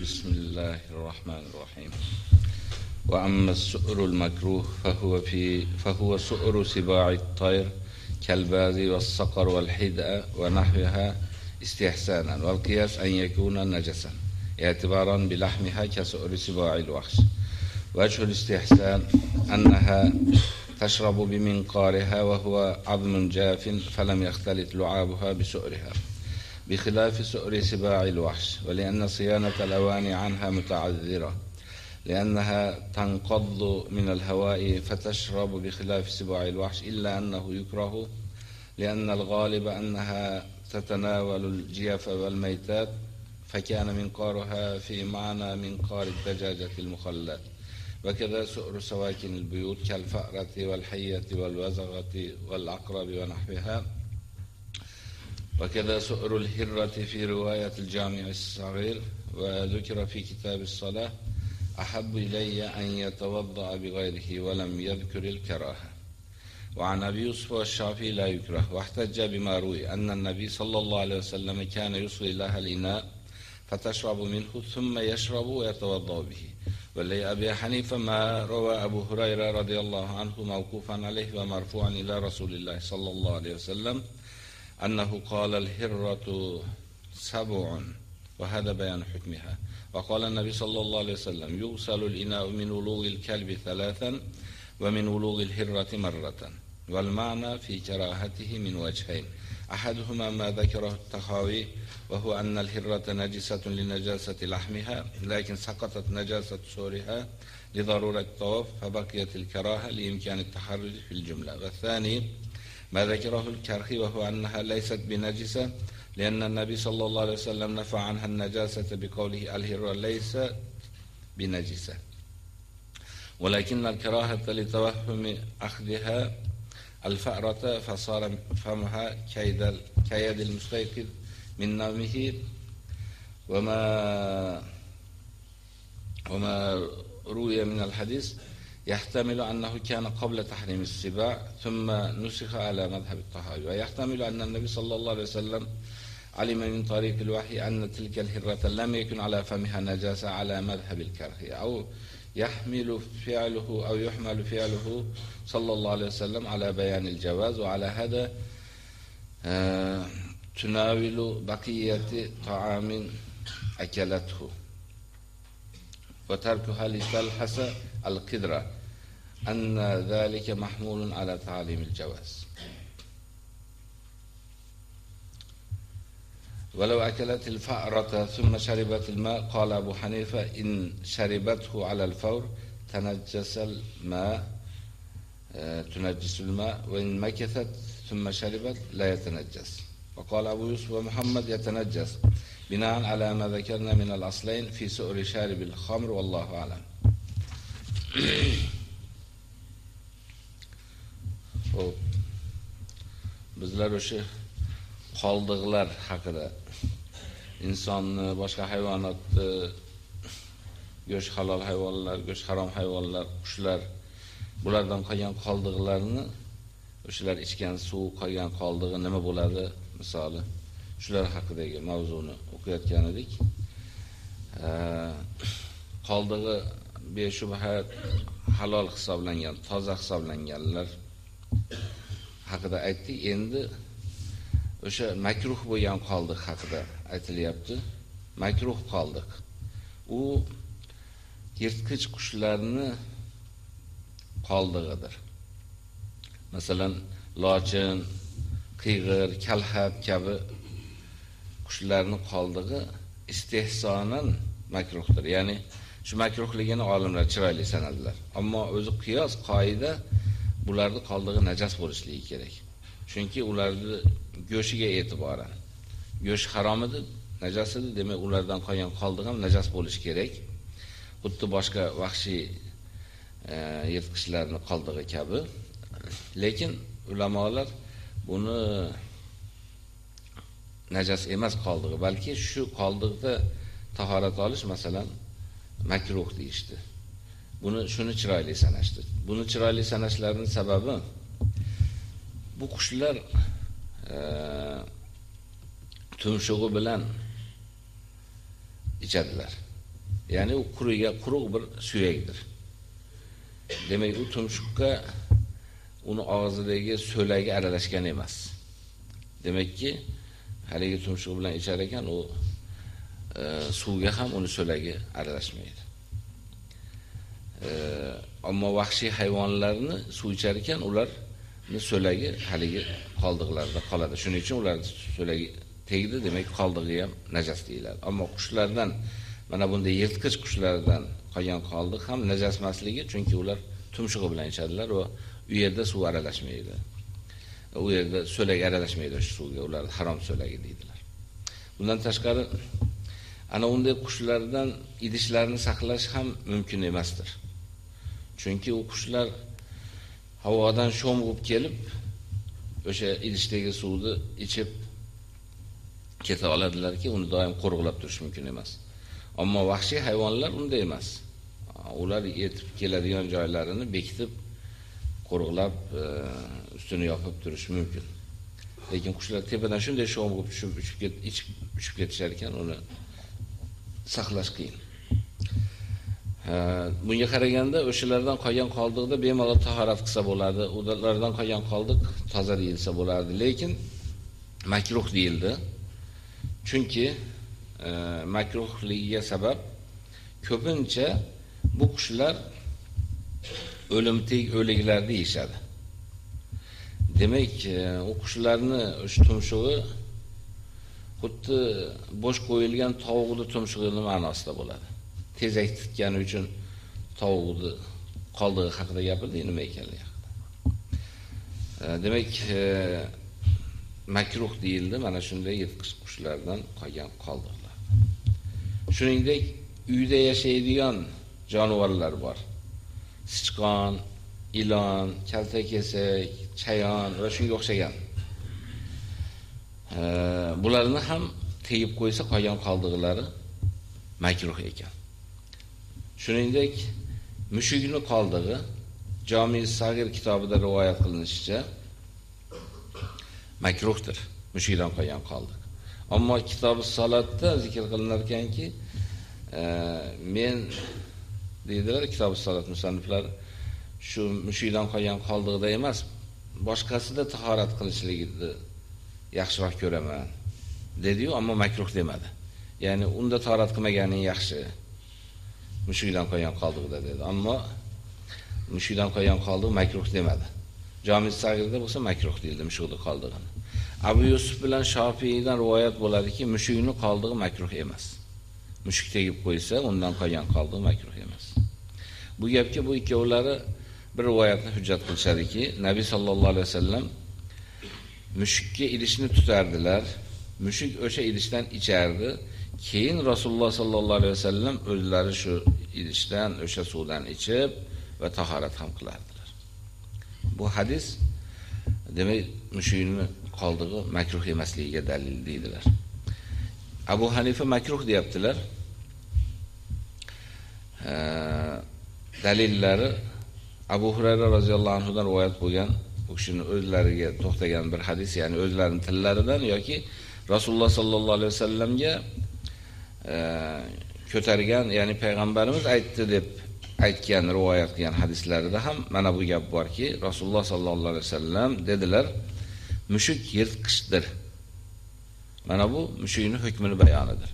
بسم الله الرحمن الرحيم. وأما السؤر المكروه فهو في فهو سؤر سباع الطير كالباز والصقر والحدأ ونحوها استحسانا والقياس أن يكون نجسا اعتبارا بلحمها كسؤر سباع الوحش وجه الاستحسان أنها تشرب بمنقارها وهو عظم جاف فلم يختلط لعابها بسؤرها. بخلاف سؤر سباع الوحش ولأن صيانة الأواني عنها متعذرة لأنها تنقض من الهواء فتشرب بخلاف سباع الوحش إلا أنه يكره لأن الغالب أنها تتناول الجيف والميتات فكان منقارها في معنى منقار الدجاجة المخلات. وكذا سؤر سواكن البيوت كالفأرة والحية والوزغة والعقرب ونحوها. وكذا سؤر الهرة في رواية الجامع الصغير وذكر في كتاب الصلاة أحب إلي أن يتوضأ بغيره ولم يذكر الكراهة. وعن أبي يوسف والشافعي لا يكره. واحتج بما روي أن النبي صلى الله عليه وسلم كان يصغي لها الإناء فتشرب منه ثم يشرب ويتوضأ به. ولي أبي حنيفة ما روى أبو هريرة رضي الله عنه موقوفا عليه ومرفوعا إلى رسول الله صلى الله عليه وسلم أنه قال الهرة سبع وهذا بيان حكمها. وقال النبي صلى الله عليه وسلم يغسل الإناء من ولوغ الكلب ثلاثا ومن ولوغ الهرة مرة والمعنى في كراهته من وجهين. أحدهما ما ذكره التخاوي وهو أن الهرة نجسة لنجاسة لحمها لكن سقطت نجاسة سورها لضرورة الطواف فبقيت الكراهة لإمكان التحرج في الجملة. والثاني ما ذكره الكرخي وهو أنها ليست بنجسة لأن النبي صلى الله عليه وسلم نفى عنها النجاسة بقوله الهرة ليست بنجسة. ولكن الكراهة لتوهم أخذها الفأرة فصار فمها كيد كيد المستيقظ من نومه وما وما روي من الحديث يحتمل أنه كان قبل تحريم السباع ثم نسخ على مذهب الطهاري ويحتمل أن النبي صلى الله عليه وسلم علم من طريق الوحي أن تلك الهرة لم يكن على فمها نجاسة على مذهب الكره أو يحمل فعله أو يحمل فعله صلى الله عليه وسلم على بيان الجواز وعلى هذا تناول بقية طعام أكلته. وتركها لتلحس القدرة. أن ذلك محمول على تعليم الجواز. ولو أكلت الفأرة ثم شربت الماء قال أبو حنيفة إن شربته على الفور تنجس الماء تنجس الماء وإن مكثت ثم شربت لا يتنجس. وقال أبو يوسف ومحمد يتنجس بناء على ما ذكرنا من الأصلين في سؤر شارب الخمر والله أعلم. Xo'p. Bizlar o'sha qoldiqlar haqida insonni, boshqa hayvonotni go'sht halol hayvonlar, go'sht harom hayvonlar, qushlar bulardan qolgan qoldiqlarni o'shalar ichgan suv qolgan qoldig'i nima bo'ladi? Misoli shular haqidagi mavzuni o'qiyotgan edik. Qoldig'i beshubha halol hisoblangan, toza hisoblanganlar haqida aytdik. Endi o'sha makruh bo'lgan qoldiq haqida aytilyapti. Makruh qoldiq. U yirtqich qushlarni qoldig'idir. Masalan, lochin, qiyg'ir, kalhab kabi qushlarni qoldig'i istehsonan makruhdir. Ya'ni shu makruhligini olimlar chiroyli sanadilar. Ammo o'zi qiyos qoida bularni qoldig'i najas bo'lishligi kerak. Chunki ularni go'shiga e'tiboran. Go'sh harom edi, najas edi, demak ulardan qolgan qoldig'i ham najas bo'lishi kerak. Xuddi boshqa vahshiy e, yirtqichlarni qoldig'i kabi. Lekin ulamolar buni najas emas qoldig'i, balki shu qoldiqda tahorat olish masalan makruh deyishdi. Buni shuni chiroyli sanashdi. Buni chiroyli sanashlarining sababi bu qushlar e, tumshug'i bilan ichadilar. Ya'ni u quriga quruq bir suyakdir. Demak, u tumshuqqa uni og'zidagi so'lagi aralashgan emas. Demakki, haligi tumshuq bilan ichar ekan, u e, suvga ham uni so'lagi aralashmaydi. Ammo vahshiy hayvonlarni suv ichar ekan, ularni so'lagi haligi qoldiqlarda qoladi. Shuning uchun ular so'lagi tegdi, demak qoldig'i ham najas deyiladi. Ammo qushlardan mana bunday yirtqich qushlardan qolgan qoldiq ham najas emasligi, chunki ular tumshug'i bilan ichadilar va u yerda suv aralashmaydi. U yerda so'lak aralashmaydi shu suvga, ular harom so'lagi deydilar. Bundan tashqari ana unday qushlardan idishlarni saqlash ham mumkin emasdir. Chunki u qushlar havodan sho'ng'ib kelib, o'sha idishdagi suvni ichib keta oladilarki, uni doim qo'rg'ilab turish mumkin emas. Ammo vahshiy hayvonlar unday emas. Ular yetib keladigan joylarini bekitib, qo'rg'ilab e, ustini yopib turish mumkin. Lekin qushlar tepadan shunday sho'ng'ib tushib, uchib ketib, ichib, uchib ketishar ekan, uni saqlash qiyin. Bunga qaraganda o'shalardan qolgan qoldiqda bemalol tahorat qilsa bo'ladi, ulardan qolgan qoldiq toza deyilsa bo'lardi, lekin makruh deyildi. Chunki e, makruhligiga sabab ko'pincha bu qushlar o'limtik o'liklarni yeyishadi. Demak, e, u qushlarni o'sha tumshug'i xuddi bo'sh qo'yilgan tovuqni tumshug'i ma'nosida bo'ladi. Tezak tutgani uchun tovuqni qoldig'i haqida gapirdi, nima ekanligi haqida. Demak, e, makruh deyildi mana shunday yirtqich qushlardan qolgan qoldiqlar. Shuningdek, uyda yashaydigan jonivorlar bor. Sichqon, ilon, kaltakesak, chayon va shunga o'xshagan. Bularni ham tegib qo'ysa qolgan qoldiqlari makruh ekan. Shuningdek, mushukni qoldig'i Jami Sagir kitobida rivoyat qilinishicha makruhdir. Mushukdan qolgan qoldiq. Ammo kitobi salatda zikr qilinar ekanki, e, men deydilar kitobi salat musanniflari shu mushukdan qolgan qoldig'ida emas, boshqasida tahorat qilishligini yaxshiroq ko'raman dedi-yu, ammo makruh demadi. Ya'ni unda tahorat qilmaganing yaxshi. Mushukdan qolgan qoldiqda dedi. Ammo mushukdan qolgan qoldiq makruh demadi. Jami Sagirda bo'lsa makruh deyildi mushukni qoldig'ini. Abu Yusuf bilan Shofiydan rivoyat bo'ladiki, mushukni qoldig'i makruh emas. Mushuk tegib qo'ysa, undan qolgan qoldiq makruh emas. Bu gapga bu ikkovlari bir rivoyatni hujjat qilishadiki, Nabiy sallallohu alayhi vasallam mushukka idishni tutardilar. Mushuk o'sha idishdan ichardi. Keyin Rasululloh sallallohu alayhi vasallam o'zlari shu idishdan, o'sha suvdan ichib va tahorat ham qilardilar. Bu hadis demak mushukni qoldig'i makruh emasligiga dalil deydilar. Abu Hanifa makruh deyaptilar. dalillari Abu Hurayra roziyallohu anhu dan rivoyat bo'lgan u kishining o'zlariga to'xtagan bir hadis, ya'ni o'zlarining tillaridan yoki Rasululloh sallallohu alayhi vasallamga ko'targan, ya'ni payg'ambarimiz aytdi deb aytgan rivoyat qilgan hadislarida ham mana bu gap borki, Rasululloh sallallohu alayhi vasallam dedilar, mushuk yirtqichdir. Mana bu mushukning hukmini bayonidir.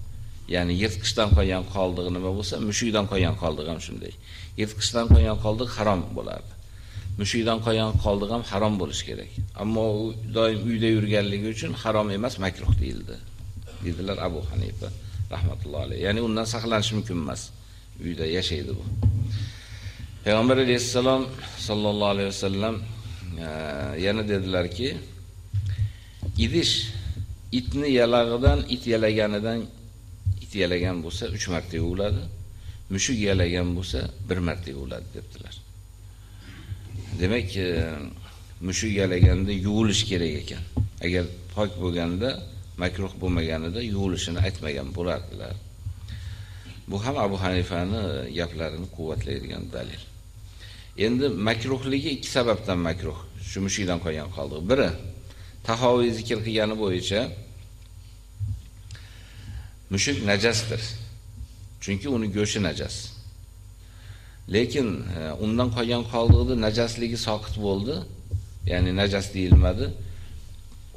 Ya'ni yirtqichdan qolgan qoldig'i nima bo'lsa, mushukdan qolgan qoldig'i ham shunday. Yirtqichdan qolgan qoldiq harom bo'ladi. Mushukdan qolgan qoldiq ham harom bo'lish kerak. Ammo u doim uyda yurganligi uchun harom emas, makruh deyildi. Dedilar Abu Hanifa rahmatullohi alayhi. Ya'ni undan saqlanish mumkin emas. Uyda yashaydi bu. Payg'ambar alayhisalom sallallohu alayhi vasallam e, yana dedilarki, idish itni yalag'idan it yalaganidan it yalagan bo'lsa 3 marta yuviladi. Mushuk yalagan bo'lsa 1 marta yuviladi debdilar. Demak, e, mushuk yalaganda yuvilish kerak ekan. Agar pok bo'lganda makruh bo'lmaganida yuvilishini aytmagan bo'lardilar. Bu ham Abu Hanifani gaplarini quvvatlaydigan dalil. Endi makruhligi ikki sababdan makruh. Shu mushikdan qolgan qoldi. Biri tahoviy zikr qilgani bo'yicha mushuk najasdir. Chunki uni go'shi najas. Lekin e, undan qolgan qoldig'ida najasligi soqit bo'ldi, ya'ni najas deyilmadi.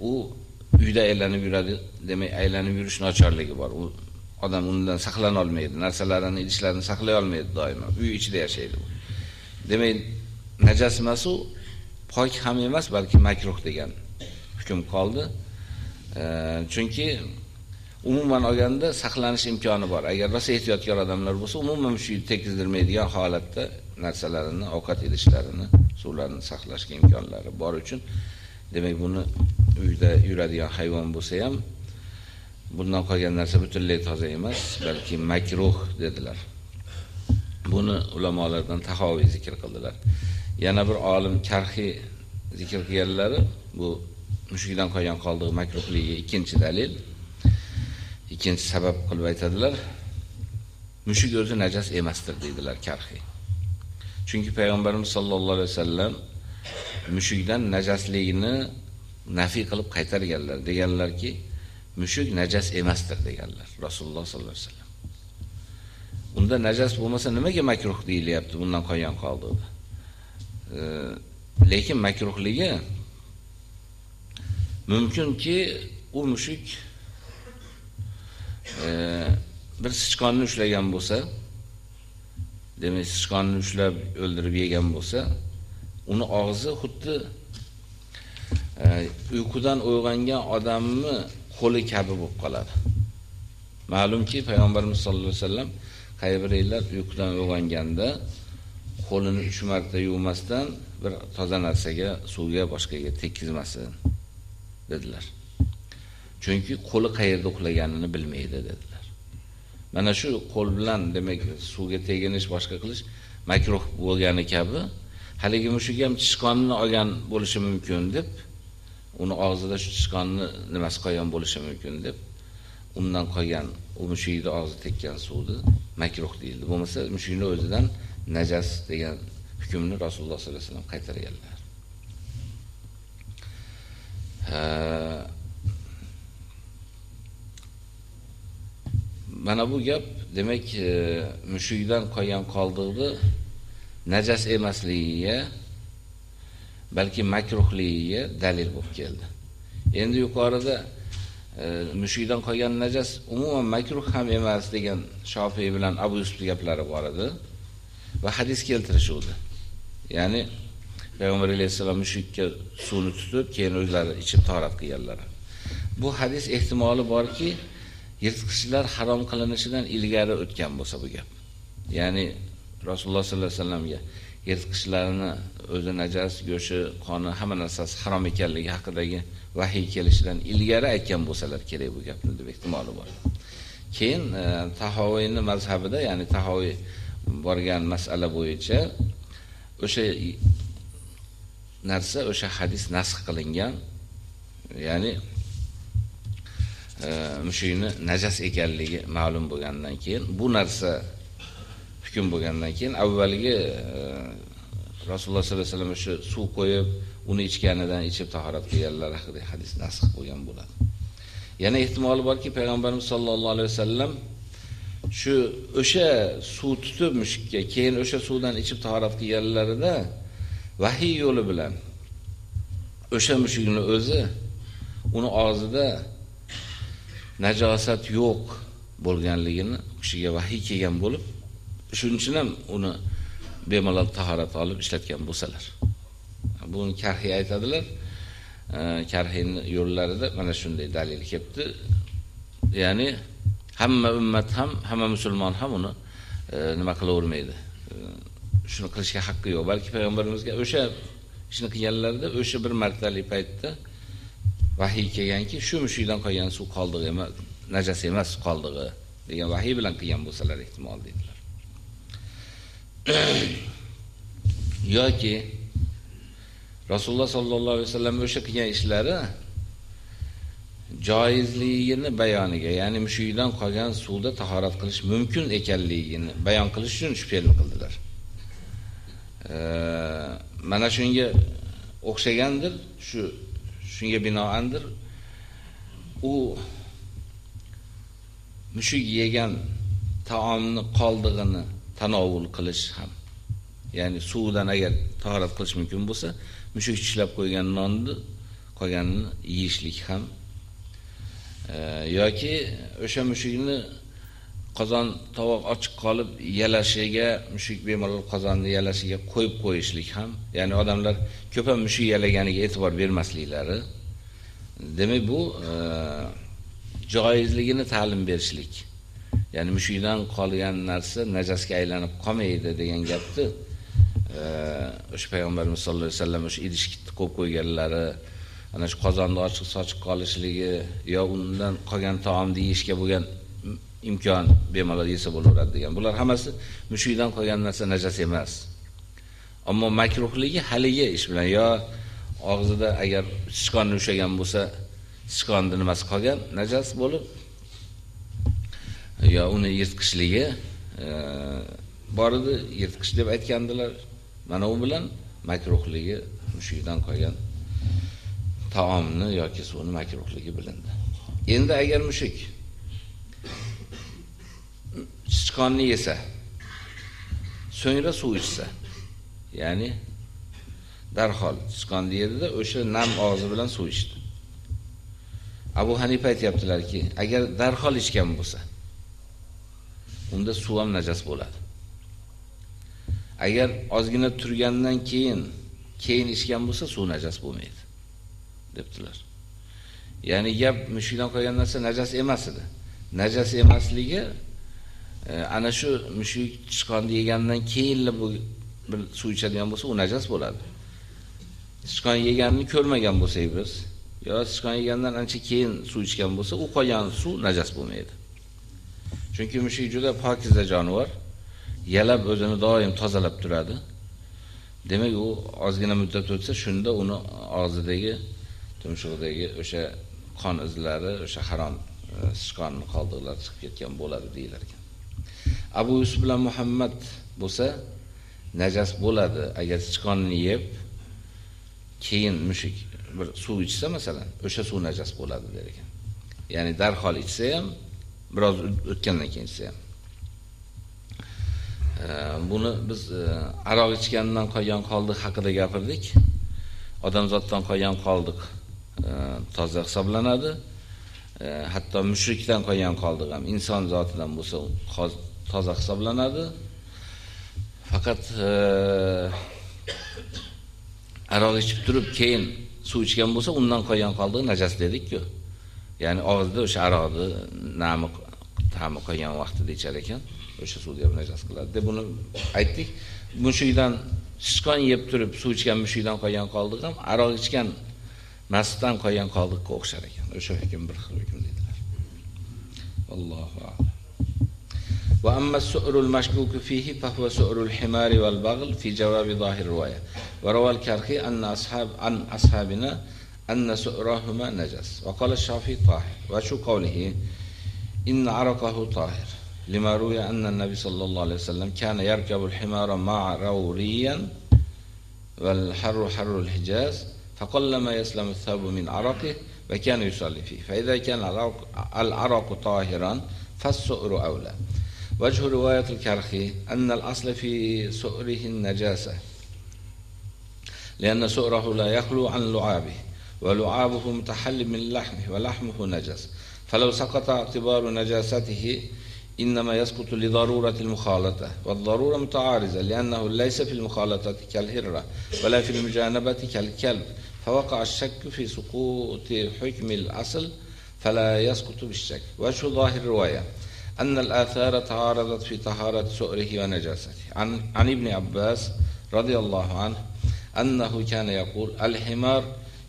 U uyda aylanib yuradi, demak aylanib yurish nochorligi bor. U odam undan saqlana olmaydi, narsalarini, idishlarini saqlay olmaydi doimo. Uy ichida yashaydi. u. Demak, najas emas u, pok ham emas, balki makruh degan hukm qoldi. Chunki umuman olganda saqlanish imkoni bor. Agar rosa ehtiyotkor odamlar bo'lsa, umuman shu tekizdirmaydigan holatda narsalarini, ovqat idishlarini, suvlarini saqlashga imkonlari bor uchun demak buni uyda yuradigan hayvon bo'lsa ham bundan qolgan narsa butunlay toza emas, balki makruh dedilar. Buni ulamolardan tahoviy zikr qildilar. Yana bir olim karxi zikr qilganlari bu mushukdan qolgan qoldiq makruhligi ikkinchi dalil. Ikkinchi sabab qilib aytadilar. Mushuk o'zi najas emasdir deydilar karxi. Chunki payg'ambarimiz sollallohu alayhi vasallam mushukdan najasligini nafi qilib qaytarganlar. Deganlarki, mushuk najas emasdir deganlar Rasululloh sollallohu alayhi vasallam. Unda najas bo'lmasa nimaga makruh deyilyapti bundan qolgan qoldi? E, lekin makruhligi mumkinki u mushuk e, bir sichqonni ushlagan bo'lsa, demak sichqonni ushlab o'ldirib yegan bo'lsa, uni og'zi xuddi uyqudan uyg'ongan odamni qo'li kabi bo'lib qoladi. Ma'lumki, payg'ambarimiz sollallohu alayhi vasallam qaybiringlar uyqudan uyg'onganda qo'lini 3 marta yuvmasdan bir toza narsaga, suvga, boshqaga tekkizmasin dedilar. Chunki qo'li qayerda uxlaganini bilmaydi dedilar. Mana shu qo'l bilan demak suvga teginish, boshqa qilish makruh bo'lgani kabi, haligi mushuk ham tishqonni olgan bo'lishi mumkin deb, uni og'zida shu tishqonni nimasi qolgan bo'lishi mumkin deb, undan qolgan u mushukni og'zi tekkan suvni makruh deyildi. Bo'lmasa mushukni o'zidan najas degan hukmni Rasululloh sollallohu alayhi vasallam qaytarganlar. Mana bu gap demak e, mushukdan qolgan qoldiqni najas emasligiga balki makruhligiga dalil bo'lib keldi. Endi yuqorida e, mushukdan qolgan najas umuman makruh ham emas degan Shofiy bilan Abu Yusuf gaplari bor edi va hadis keltirishuvdi. Ya'ni Payg'ambar alayhisalom mushukka suvni tutib, keyin o'zlari ichib tahorat qilganlar. Bu hadis ehtimoli borki, yirtqichlar harom qilinishidan ilgari o'tgan bo'lsa bu gap. Ya'ni Rasululloh sollallohu alayhi vasallamga yirtqichlarini o'zi najas, go'shi, qoni hamma narsasi harom ekanligi haqidagi vahiy kelishidan ilgari aytgan bo'lsalar kerak bu gapni deb ehtimoli bor. Keyin e, Tahoviyning mazhabida, ya'ni Tahoviy borgan masala bo'yicha o'sha narsa o'sha hadis nasx qilingan, ya'ni e, mushukni najas ekanligi ma'lum bo'lgandan keyin bu narsa hukm bo'lgandan keyin avvalgi e, Rasululloh sollallohu alayhi vasallam shu suv qo'yib, uni ichganidan ichib tahorat qilganlar haqida hadis nasx bo'lgan bo'ladi. Yana ehtimoli borki, payg'ambarimiz sollallohu alayhi vasallam shu o'sha suv tutib mushukka, keyin o'sha suvdan ichib tahorat qilganlarida vahiy yo'li bilan o'sha mushukni o'zi uni og'zida najosat yo'q bo'lganligini kishiga vahiy kelgan bo'lib, shuning uchun ham uni bemalol tahorat olib ishlatgan bo'lsalar. Buni karhiy aytadilar. Karhiyning yo'llarida mana shunday dalil kelibdi. Ya'ni hamma ummat ham, hamma musulmon ham uni e, nima qilavermaydi. E, shuni qilishga haqqi yo'q. Balki payg'ambarimizga o'sha ishni qilganlarida o'sha bir martalik paytda vahiy kelganki, shu mushukdan qolgan suv qoldig'i emas, najas emas qoldig'i degan vahiy bilan qilgan bo'lsalar ehtimol dedilar. Yoki Rasululloh sollallohu alayhi vasallam o'sha qilgan ishlari joizligini bayoniga, ya'ni mushukdan qolgan suvda tahorat qilish mumkin ekanligini bayon qilish uchun shu fe'lni qildilar. mana shunga o'xshagandir, shu shunga binoandir u mushuk yegan taomni qoldig'ini tanovul qilish ham. Ya'ni suvdan agar tahorat qilish mumkin bo'lsa mushuk tishlab qo'ygan nonni qolganini yeyishlik ham e, yoki o'sha mushukni qozon tovoq ochiq qolib yalashiga mushuk bemalol qozonni yalashiga qo'yib qo'yishlik ham ya'ni odamlar ko'p mushuk yalaganiga e'tibor bermasliklari. Demak bu e, joizligini ta'lim berishlik. Ya'ni mushukdan qolgan narsa najosga aylanib qolmaydi degan gapni e, o'sha payg'ambarimiz sollallohu alayhi vasallam o'sha idishni qo'yib qo'yganlari ana shu qozonni ochiq sochiq qolishligi yo undan qolgan taomni yeyishga bo'lgan imkon bemalol yesa bo'laveradi degan. Bular hammasi mushukdan qolgan narsa najas emas. Ammo makruhligi haligi ish bilan yo og'zida agar sichqonni ushlagan bo'lsa sichqonni nimasi qolgan najas bo'lib yo uni yirtqichligi e, bor edi yirtqich deb aytgandilar. Mana u bilan makruhligi mushukdan qolgan taomni yoki suvni makruhligi bilindi. Endi agar mushuk sichqonni yesa so'ngra suv ichsa ya'ni darhol sichqonni yedida o'sha nam og'zi bilan suv ichdi. Abu hanifa aytyaptilarki agar darhol ichgan bo'lsa unda suv ham najas bo'ladi. Agar ozgina turgandan keyin keyin ichgan bo'lsa suv najas bo'lmaydi debdilar. Ya'ni gap mushukdan qolgan narsa najas emas edi. Najas emasligi e, ana shu mushuk chiqqanda yegandan keyinla bu bir suv ichadigan bo'lsa u najas bo'ladi. Sichqon yeganini ko'rmagan bo'lsak biz yo sichqon yegandan ancha keyin suv ichgan bo'lsa u qolgan suv najas bo'lmaydi. Chunki mushuk juda pokiza jonivor yalab o'zini doim tozalab turadi. Demak, u ozgina muddat o'tsa, shunda uni og'zidagi tumshug'idagi o'sha qon izlari, o'sha harom e, sichqonni qoldiqlari chiqib ketgan bo'ladi deyilar ekan. Abu Yusuf bilan Muhammad bo'lsa najas bo'ladi agar sichqonni yeb keyin mushuk bir suv ichsa masalan, o'sha suv najas bo'ladi der ekan. Ya'ni darhol ichsa ham, biroz o'tgandan keyin ichsa ham. buni biz e, aroq ichgandan qolgan qoldiq haqida gapirdik. Odamzoddan qolgan qoldiq e, toza hisoblanadi. E, hatto mushrikdan qolgan qoldiq ham inson zotidan bo'lsa toza hisoblanadi. Faqat aroq ichib turib keyin suv ichgan bo'lsa, undan qolgan qoldiq najas dedik-ku. ya'ni og'zida o'sha aroqni nami ta'mi qolgan vaqtida ichar ekan. O'sha suvni ham najas qiladi. Deb buni aytdik. Mushukdan sichqon yeb turib suv ichgan mushukdan qolgan qoldiq ham aroq ichgan masdan qolgan qoldiqqa o'xshar ekan. O'sha hukm bir xil hukm dedilar. Allohu alam. Va amma su'rul mashkuku fihi fa huwa su'rul himari wal baghl fi jawabi zahir riwaya wa rawal karhi anna ashab an ashabina أن سؤرهما نجس. وقال الشافعي طاهر. وشو قوله؟ إن عرقه طاهر. لما روي أن النبي صلى الله عليه وسلم كان يركب الحمار مع روريا والحر حر الحجاز فقلما يسلم الثوب من عرقه وكان يصلي فيه. فإذا كان العرق طاهرا فالسؤر أولى. وجه رواية الكرخي أن الأصل في سؤره النجاسة لأن سؤره لا يخلو عن لعابه. ولعابه متحل من لحمه ولحمه نجس. فلو سقط اعتبار نجاسته إنما يسقط لضرورة المخالطة. والضرورة متعارضة لأنه ليس في المخالطة كالهرة ولا في المجانبة كالكلب. فوقع الشك في سقوط حكم الأصل فلا يسقط بالشك. وجه ظاهر الرواية أن الآثار تعارضت في طهارة سؤره ونجاسته. عن, عن ابن عباس رضي الله عنه أنه كان يقول الحمار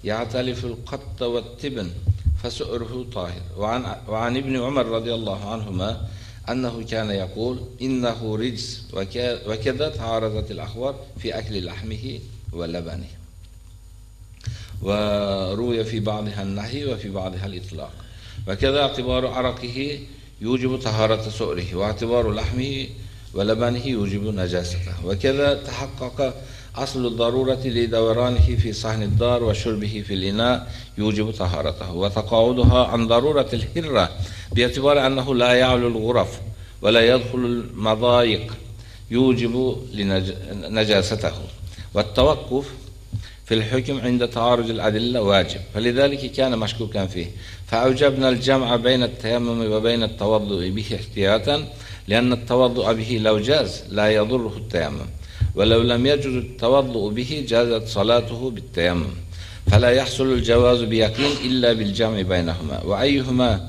يعتلف القط والتبن فسؤره طاهر. وعن, وعن ابن عمر رضي الله عنهما أنه كان يقول إنه رجس وكذا تعارضت الأخبار في أكل لحمه ولبنه. وروي في بعضها النهي وفي بعضها الإطلاق. وكذا اعتبار عرقه يوجب طهارة سؤره واعتبار لحمه ولبنه يوجب نجاسته. وكذا تحقق أصل الضرورة لدورانه في صحن الدار وشربه في الإناء يوجب طهارته وتقاعدها عن ضرورة الهرة باعتبار أنه لا يعلو الغرف ولا يدخل المضايق يوجب نجاسته. والتوقف في الحكم عند تعارض الأدلة واجب فلذلك كان مشكوكا فيه. فأوجبنا الجمع بين التيمم وبين التوضؤ به احتياطا لأن التوضؤ به لو جاز لا يضره التيمم. ولو لم يجوز التوضؤ به جازت صلاته بالتيمم. فلا يحصل الجواز بيقين إلا بالجمع بينهما. وأيهما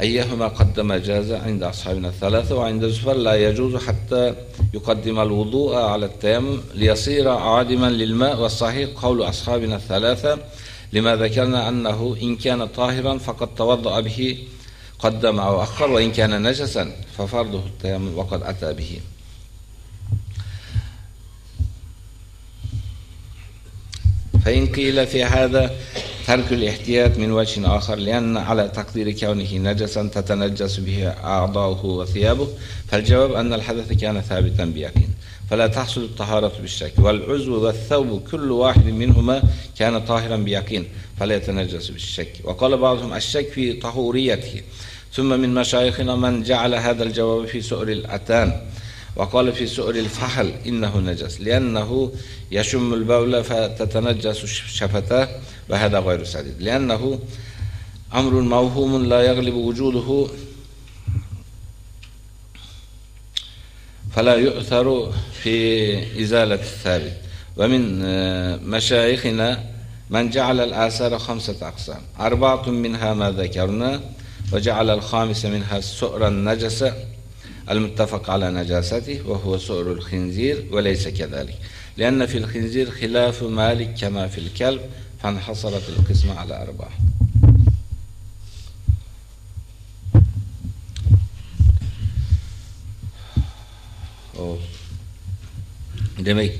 أيهما قدم جاز عند أصحابنا الثلاثة وعند زفر لا يجوز حتى يقدم الوضوء على التيمم ليصير عادما للماء. والصحيح قول أصحابنا الثلاثة لما ذكرنا أنه إن كان طاهرا فقد توضأ به قدم أو أخر وإن كان نجسا ففرضه التيمم وقد أتى به. فإن قيل في هذا ترك الاحتياط من وجه آخر لأن على تقدير كونه نجسا تتنجس به أعضاؤه وثيابه فالجواب أن الحدث كان ثابتا بيقين. فلا تحصل الطهارة بالشك. والعزو والثوب كل واحد منهما كان طاهرا بيقين فلا يتنجس بالشك. وقال بعضهم الشك في طهوريته. ثم من مشايخنا من جعل هذا الجواب في سؤر الأتان. وقال في سؤر الفحل إنه نجس لأنه يشم البول فتتنجس شفتاه وهذا غير سديد. لأنه أمر موهوم لا يغلب وجوده فلا يؤثر في إزالة الثابت. ومن مشايخنا من جعل الآثار خمسة أقسام. أربعة منها ما ذكرنا وجعل الخامس منها السؤر النجس المتفق على نجاسته وهو سؤر الخنزير وليس كذلك لأن في الخنزير خلاف مالك كما في الكلب فانحصرت القسمة على أربعة demak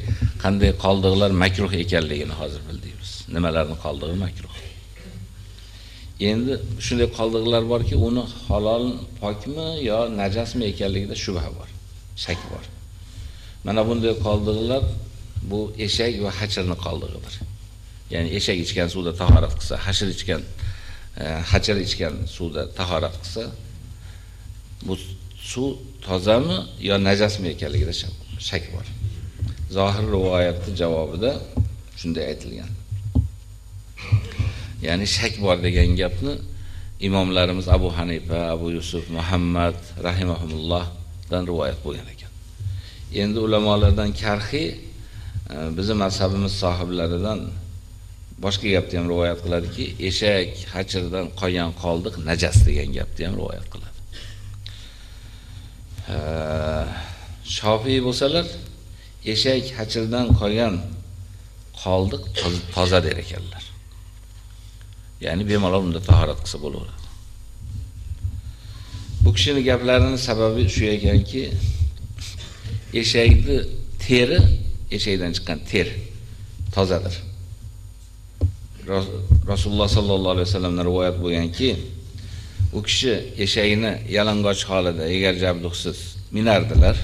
qanday qoldiqlar makruh ekanligini hozir bildingiz nimalarni qoldig'i makruh endi shunday qoldiqlar borki uni halol pokmi yo najosmi ekanligida shubha bor shak bor. Mana bunday qoldiqlar bu eshak va hachirni qoldig'idir ya'ni eshak ichgan suvda tahorat qilsa hashir ichgan e, hachir ichgan suvda tahorat qilsa bu suv tozami yo najosmi ekanligida shak bor. Zohir rivoyatni javobida shunday aytilgan. Ya'ni shak bor degan gapni imomlarimiz Abu Hanifa, Abu Yusuf, Muhammad rahimahumullohdan rivoyat bo'lgan ekan. Endi ulamolardan Karxi e, bizning mazhabimiz sohiblaridan boshqa gapni ham rivoyat qiladiki, eshak hachirdan qolgan qoldiq najas degan gapni ham rivoyat qiladi. E, Shofiy bo'lsalar, eshak hachirdan qolgan qoldiq toza der ekanlar. Ya'ni bemalol unda tahorat qilsa bo'laveradi. Bu kishini gaplarining sababi shu ekanki, eshakni teri, eshakdan chiqqan ter tozadir. Rasululloh sallallohu alayhi vasallamdan rivoyat bo'lganki, u kishi eshagini yalang'och holida egar jabduqsiz minardilar.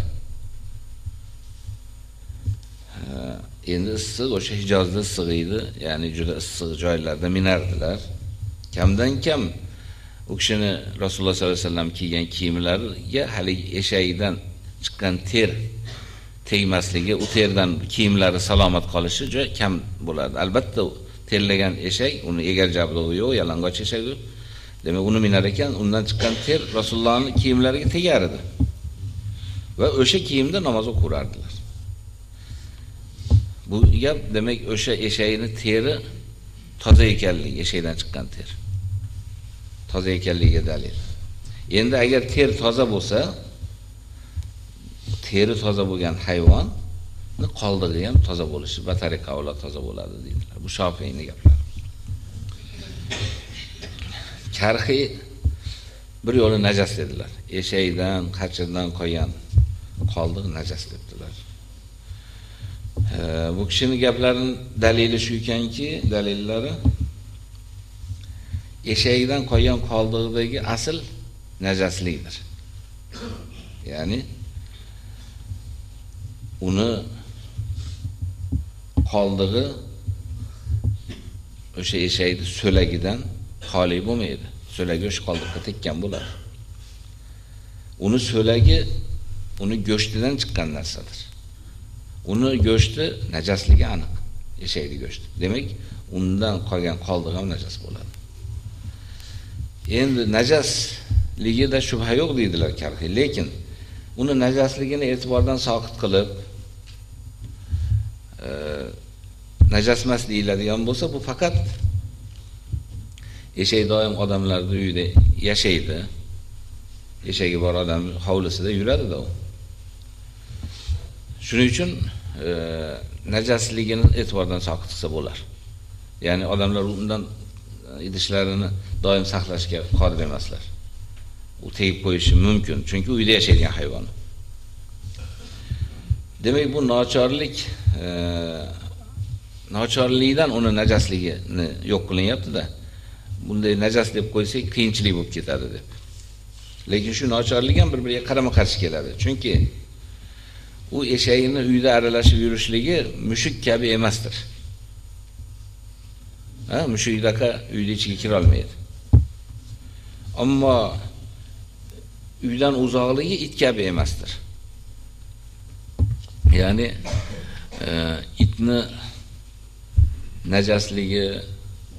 Endi issiq o'sha Hijozda issiq edi, ya'ni juda issiq joylarda minardilar. Kamdan kam u kishini Rasululloh sollallohu alayhi vasallam kiygan kiyimlariga hali eshagidan chiqqan ter tegmasligi, u terdan kiyimlari salomat qolishi juda kam bo'ladi. Albatta terlagan eshak, uni egar jablug'i yo'q, yalang'och eshak yo'q. Demak, uni minar ekan, undan chiqqan ter Rasulullohning kiyimlariga tegar edi. Va o'sha kiyimda namoz o'qirardilar. Bu gap demak o'sha eshakni teri toza ekanligi, eshakdan chiqqan ter. Toza ekanligiga dalil. Endi agar ter toza bo'lsa, teri toza bo'lgan hayvon qoldig'i ham toza bo'lishi, batariqa avlod toza bo'ladi deydilar. Bu Shofiyning gaplari. Karxi bir yo'li najas dedilar. Eshakdan, qachirdan qolgan qoldiq najas debdilar. Bu kishining gaplarining dalili shu ekanki, dalillari eshakdan qolgan qoldig'idagi asl najaslikdir. Ya'ni uni qoldig'i o'sha eshakni so'lagidan xoli bo'lmaydi. So'lagi o'sha qoldiqqa tekkan bo'ladi. uni so'lagi uni go'shtidan chiqqan narsadir. Uni go'shti najasligi aniq, eshakni go'shti. Demak, undan qolgan qoldiq ham najas bo'ladi. Endi najasligida shubha yo'q deydilar karxi, lekin uni najasligini e'tibordan soqit qilib e, najas emas deyiladigan bo'lsa, bu faqat eshak doim odamlarning uyida yashaydi. Eshagi bor odam hovlisida yuradi-da u. Shuning uchun e, najasligini e'tibordan soqit qilsa bo'lar. Ya'ni odamlar undan idishlarini doim saqlashga qodir emaslar. U tegib qo'yishi mumkin, chunki uyda yashaydigan hayvon. Demak, bu nochorlik e, nochorlikdan uni najasligini yo'q qilinyapti-da. Bunday najas deb qo'ysak, qiyinchilik bo'lib ketadi deb. Lekin shu nochorlik ham bir-biriga qarama-qarshi keladi. Chunki u eshagini uyda aralashib yurishligi mushuk kabi emasdir. Ha, mushukdaqa uyda ichiga kira olmaydi. Ammo uydan uzoqligi it kabi emasdir. Ya'ni e, itni najasligi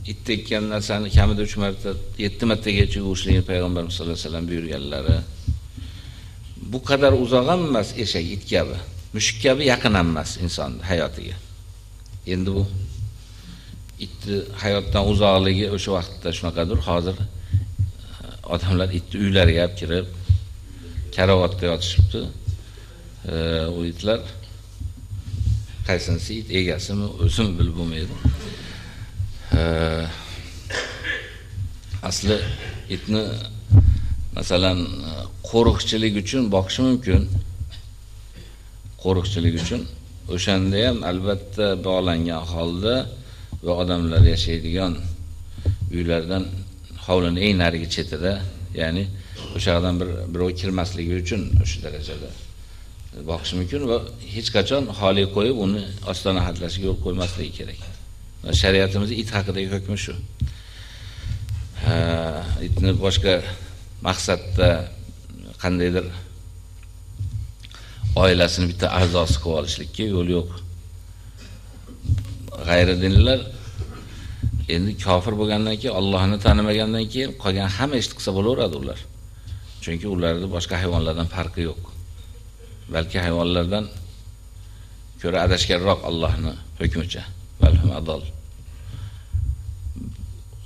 it tekkan narsani kamida 3 marta, 7 martagacha yuvishligini payg'ambarimiz sollallohu alayhi vasallam buyurganlari. Bu qadar uzoq ham emas eshak it kabi, mushuk kabi yaqin ham emas inson hayotiga. Endi bu itni hayotdan uzoqligi o'sha vaqtda shunaqadir, hozir e, odamlar itni uylariga olib kirib, karavotda yotishibdi. E, u itlar qaysinisi it egasimi, o'zim bilib bo'lmaydi. E, asli itni masalan e, qo'riqchilik uchun boqish mumkin. Qo'riqchilik uchun o'shanda ham albatta bog'langan holda va odamlar yashaydigan uylardan hovlining eng narigi chetida, ya'ni o'sha yerdan bir birov kirmasligi uchun o'sha darajada boqish mumkin va hech qachon xoli qo'yib uni ostona hadlashiga yo'l qo'ymasligi kerak. Shariatimizda it haqidagi hukmi shu. Ha, itni boshqa maqsadda qandaydir oilasini bitta a'zosi qilib olishlikka yo'l yo'q. G'ayri dinlar endi kofir bo'lgandan keyin Allohni tanimagandan keyin qolgan hamma ishni qilsa bo'laveradi ular. Chunki ularda boshqa hayvonlardan farqi yo'q. Balki hayvonlardan ko'ra adashganroq Allohni hukmicha. Balhum adol.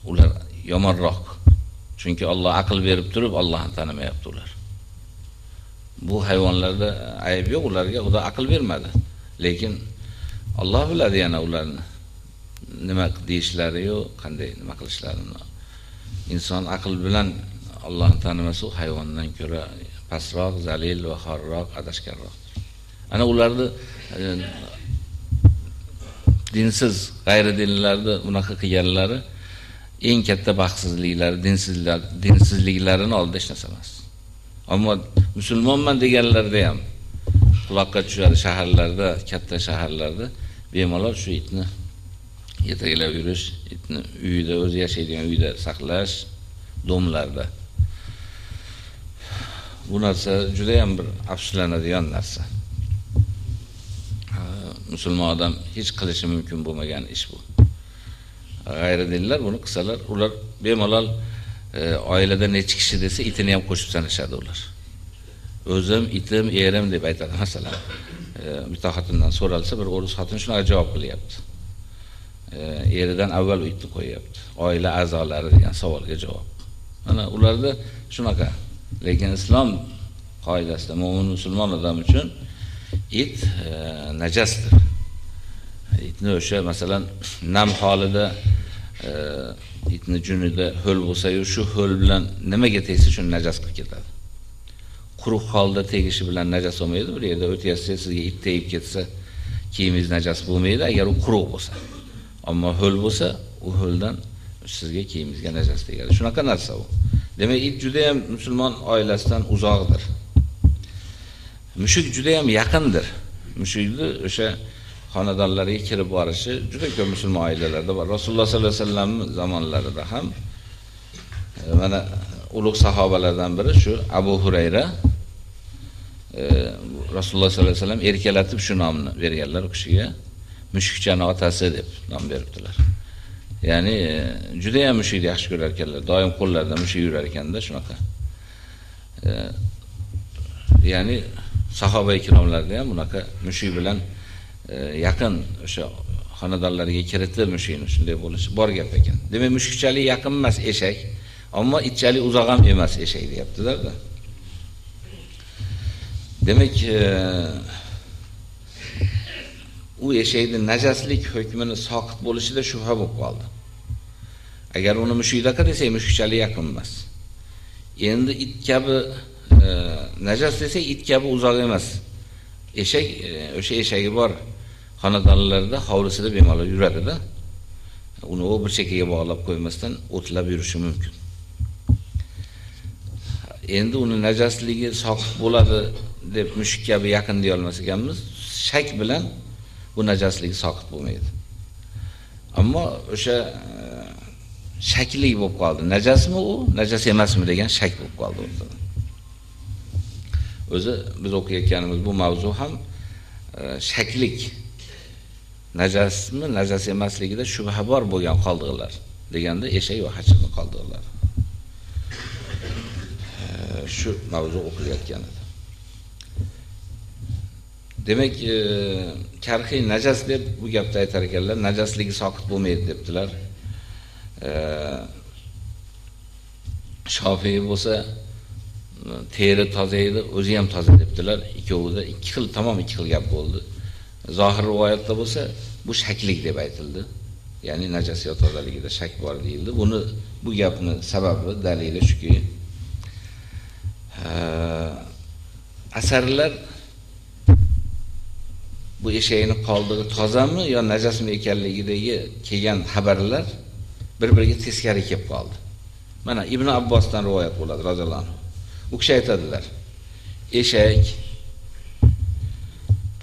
Ular yomonroq. Chunki Alloh aql berib turib Allohni tanimayapti ular. Bu hayvonlarda ayb yo'q, ularga Xudo aql bermadi. Lekin Alloh biladi yana ularni nima deyishlari yo'q, qanday nima qilishlarini. Inson aql bilan Allohni tanimasa, hayvondan ko'ra pastroq, zalil va xorroq, adashganroqdir. Ana ularni e, dinsiz, g'ayri dinlarni unaqa qilganlari eng katta baxtsizliklari, dinsizlar, dinsizliklarini oldida hech narsa emas. Ammo musulmonman deganlarda ham quloqqa tushadi shaharlarda, katta shaharlarda bemalol shu itni yetaklab yurish, itni uyida o'zi yashaydigan uyda saqlash, domlarda. Bu narsa juda ham bir afsuslanadigan narsa. Musulmon odam hech qilishi mumkin bo'lmagan ish bu. G'ayri dinlar buni qilsalar, ular bemalol e, oilada necha kishi desa itini ham qo'shib sanashadi ular. O'zim, itim, erim deb aytadi masalan. E, bitta xotindan so'ralsa bir o'ris xotin shunaqa javob qilyapti. E, eridan avval itni qo'yapti. Oila a'zolari degan savolga javob. Mana ularda shunaqa. Lekin islom qoidasida mo'min musulmon odam uchun it e, najasdir. Itni o'sha masalan nam holida e, itni junida ho'l bo'lsa-yu, shu ho'l bilan nimaga tegsa shuni najas qilib ketadi. Quruq holda tegishi bilan najas bo'lmaydi. Bir yerda o'tyapsiz, sizga it tegib ketsa, kiyimingiz najas bo'lmaydi agar u quruq bo'lsa. Ammo ho'l bo'lsa, u ho'ldan sizga kiyimingizga najas tegadi. Shunaqa narsa u. Demak, it juda ham musulmon oilasidan uzoqdir. Mushuk juda ham yaqindir. Mushukni o'sha xonadonlariga kirib borishi juda ko'p musulmon oilalarda bor. Rasululloh sollallohu alayhi vasallam zamonlarida ham e, mana ulug' sahobalardan biri shu Abu Hurayra e, Rasululloh sollallohu alayhi vasallam erkalatib shu nomni berganlar u kishiga. Mushukchani otasi deb nom beribdilar. Ya'ni e, juda ham mushukni yaxshi ko'rar ekanlar. Doim qo'llarida mushuk yurar ekanda shunaqa. E, ya'ni sahoba ikromlarda ham bunaqa mushuk bilan E, yaqin o'sha xonadonlarga kiritib mushukni shunday bo'lishi bor gap ekan. Demak, mushukchalik yaqin emas eshak, ammo itchali uzoq ham emas eshak deyaptilar-da. Demak, e, u eshakning najaslik hukmini soqit bo'lishida shubha bo'lib qoldi. Agar uni mushukdaqa desak, mushukchalik yaqin emas. Endi it kabi e, najas desak, it kabi uzoq emas. Eshak o'sha eshagi bor xonadonlarida hovlisida bemalol yuradida. Uni u bir chekkaga bog'lab qo'ymasdan o'tlab yurishi mumkin. Endi uni najasligi soqit bo'ladi deb mushuk kabi yaqin deya olmas ekanmiz. Shak bilan bu najasligi soqit bo'lmaydi. Ammo o'sha e, shakli bo'lib qoldi. Najasmi u, najas emasmi degan shak bo'lib qoldi o'rtada. O'zi biz o'qiyotganimiz bu mavzu ham e, shaklik najasmi, najas emasligida shubha bor bo'lgan qoldiqlar deganda eshak va hachirni qoldiqlar. Shu mavzu o'qilayotgan edi. Demak, e, karxiy najas deb bu gapni aytar ekanlar, najasligi soqit bo'lmaydi debdilar. Shofiy bo'lsa teri toza edi, o'zi ham toza debdilar. Ikkovida ikki xil, tamom ikki xil gap bo'ldi. Zohir rivoyatda bo'lsa, bu shaklik deb aytildi. Ya'ni najosiyat tozaligida shak bor deyildi. Buni bu gapni sababi, dalili shuki, asarlar bu eshakning qoldig'i tozami yo najosmi ekanligidagi kelgan xabarlar bir-biriga teskari kelib qoldi. Mana Ibn Abbosdan rivoyat bo'ladi roziyallohu anhu. U kishi aytadilar: Eshak